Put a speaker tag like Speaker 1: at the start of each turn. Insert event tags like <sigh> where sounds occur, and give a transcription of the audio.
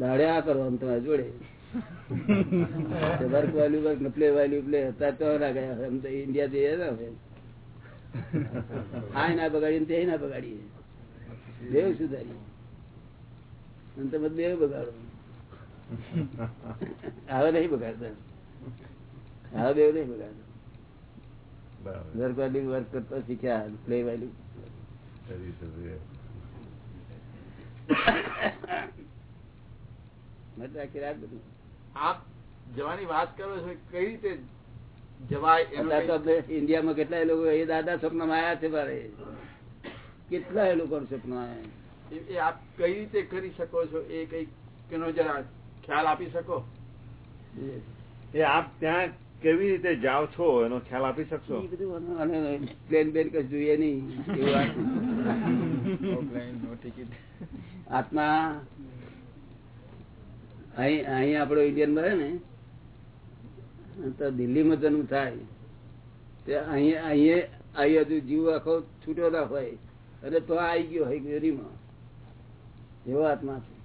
Speaker 1: દાડે આ કરવાનું તમારા જોડે. વર્ક વાલ્યુ વર્ક ને પ્લે વાલ્યુ પ્લે હતા તો ના ગયા એમ તો ઇન્ડિયા જઈએ ને હવે આ ના બગાડી ને તે ના બગાડીએ. દેવ સુધારી. અને તમે દેવ બગાડો. હવે નહીં બગાડતા. હવે દેવ નહીં બગાડતા. વર્ક વાલ્યુ વર્ક કરતા શીખ્યા પ્લે વાલ્યુ
Speaker 2: કરી શકીએ.
Speaker 1: મત બધું.
Speaker 3: આપ જવાની વાત કરો છો કઈ રીતે જવાય એનું
Speaker 1: અત્યારે તો
Speaker 3: કઈ-
Speaker 1: આપણે ઇન્ડિયામાં કેટલા લોકો એ દાદા સ્વપ્નમાં આવ્યા છે મારે. કેટલાય લોકો સ્વપ્ન આવ્યા
Speaker 3: એ- આપ કઈ રીતે કરી શકો છો એ કઈ કેનો જરા ખ્યાલ આપી શકો?
Speaker 2: એ આપ ત્યાં કેવી રીતે જાઓ છો એનો ખ્યાલ આપી શકશો?
Speaker 1: અને પ્લેન બેન કશું જોઈએ નહીં <laughs> આત્મા અહીં અહીં આપણો ઇન્ડિયન મળે ને, તો દિલ્હીમાં જન્મ થાય. તે અહીં અહીં હજુ જીવ આખો છૂટ્યો ના હોય. અને તો આવી ગયો હોય ગેરીમાં. એવો આત્મા છે.